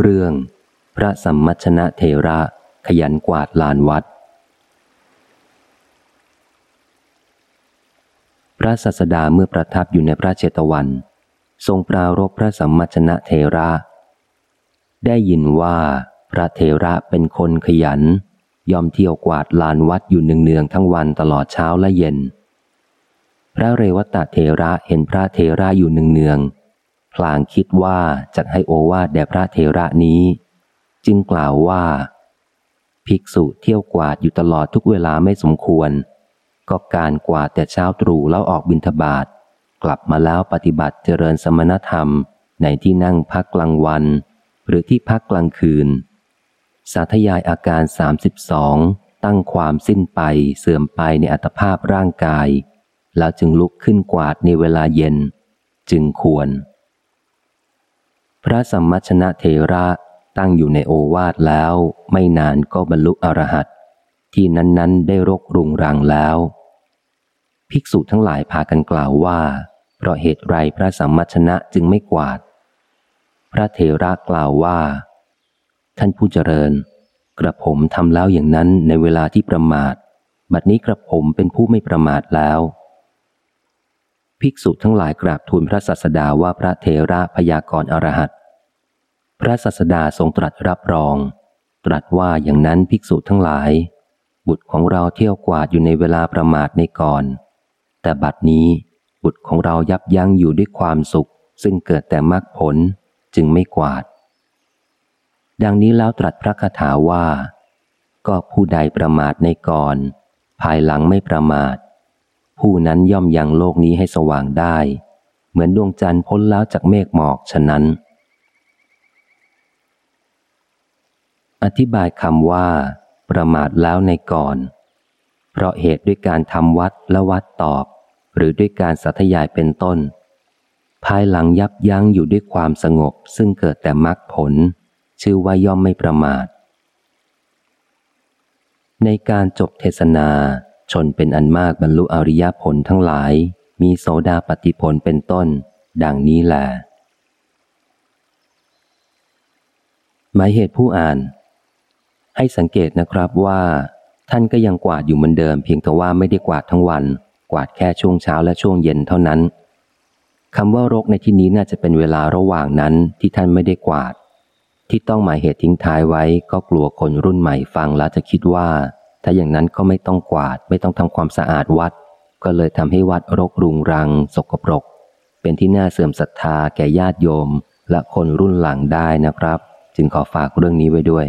เรื่อง พระสัมมัชนะเทระขยันกวาดลานวัด พระสัสดาเมื่อประทับอยู่ในพระเจตวัน ทรงปรารบพระสัมมัชนะเทระ ได้ยินว่าพระเทระเป็นคนขยัน ยอมเที่ยวกวาดลานวัดอยู่เนืองๆทั้งวันตลอดเช้าและเย็น พระเรวตะเทระเห็นพระเทระอยู่เนืองๆ พลางคิดว่าจะให้โอวาดแด่พระเทระนี้ จึงกล่าวว่า ภิกษุเที่ยวกวาดอยู่ตลอดทุกเวลาไม่สมควร ก็การกวาดแต่เช้าตรู่แล้วออกบิณฑบาตกลับมาแล้วปฏิบัติเจริญสมณธรรมในที่นั่งพักกลางวัน หรือที่พักกลางคืน สาธยายอาการ 32 ตั้งความสิ้นไปเสื่อมไปในอัตภาพร่างกาย แล้วจึงลุกขึ้นกวาดในเวลาเย็น จึงควร พระสัมมัชนะเทระตั้งอยู่ในโอวาทแล้วไม่นานก็บรรลุอรหัตที่นั้นๆ ได้รกรุงรังแล้ว ภิกษุทั้งหลายพากันกล่าวว่า เพราะเหตุไรพระสัมมัชนะจึงไม่กวาด พระเทระกล่าวว่า ท่านผู้เจริญ กระผมทำแล้วอย่างนั้นในเวลาที่ประมาท บัดนี้กระผมเป็นผู้ไม่ประมาทแล้ว ภิกษุทั้งหลายกราบทูลพระสัสดาว่าพระเทระพยากรอรหัต พระสัสดาทรงตรัสรับรอง ตรัสว่าอย่างนั้นภิกษุทั้งหลาย บุตรของเราเที่ยวกวาดอยู่ในเวลาประมาทในก่อน แต่บัดนี้บุตรของเรายับยั้งอยู่ด้วยความสุข ซึ่งเกิดแต่มรรคผลจึงไม่กวาด ดังนี้แล้วตรัสพระคาถาว่า ก็ผู้ใดประมาทในก่อน ภายหลังไม่ประมาท ผู้นั้นย่อมยังโลกนี้ให้สว่างได้ เหมือนดวงจันทร์พ้นแล้วจากเมฆหมอกฉะนั้น อธิบายคำว่า ประมาทแล้วในก่อน เพราะเหตุด้วยการทำวัดและวัดตอบ หรือด้วยการสัทยายเป็นต้น ภายหลังยับยั้งอยู่ด้วยความสงบ ซึ่งเกิดแต่มรรคผล ชื่อว่าย่อมไม่ประมาท ในการจบเทศนา ชนเป็นอันมากบรรลุอริยผลทั้งหลาย มีโสดาปฏิผลเป็นต้น ดังนี้แหละหมายเหตุผู้อ่าน ให้สังเกตนะครับว่า ท่านก็ยังกวาดอยู่เหมือนเดิม เพียงแต่ว่าไม่ได้กวาดทั้งวัน กวาดแค่ช่วงเช้าและช่วงเย็นเท่านั้นคำว่ารกในที่นี้น่าจะเป็นเวลาระหว่างนั้นที่ท่านไม่ได้กวาด ที่ต้องหมายเหตุทิ้งท้ายไว้ ก็กลัวคนรุ่นใหม่ฟังแล้วจะคิดว่า ถ้าอย่างนั้นก็ไม่ต้องกวาด ไม่ต้องทำความสะอาดวัด ก็เลยทำให้วัดรกรุงรัง สกปรก เป็นที่น่าเสื่อมศรัทธาแก่ญาติโยม และคนรุ่นหลังได้นะครับ จึงขอฝากเรื่องนี้ไว้ด้วย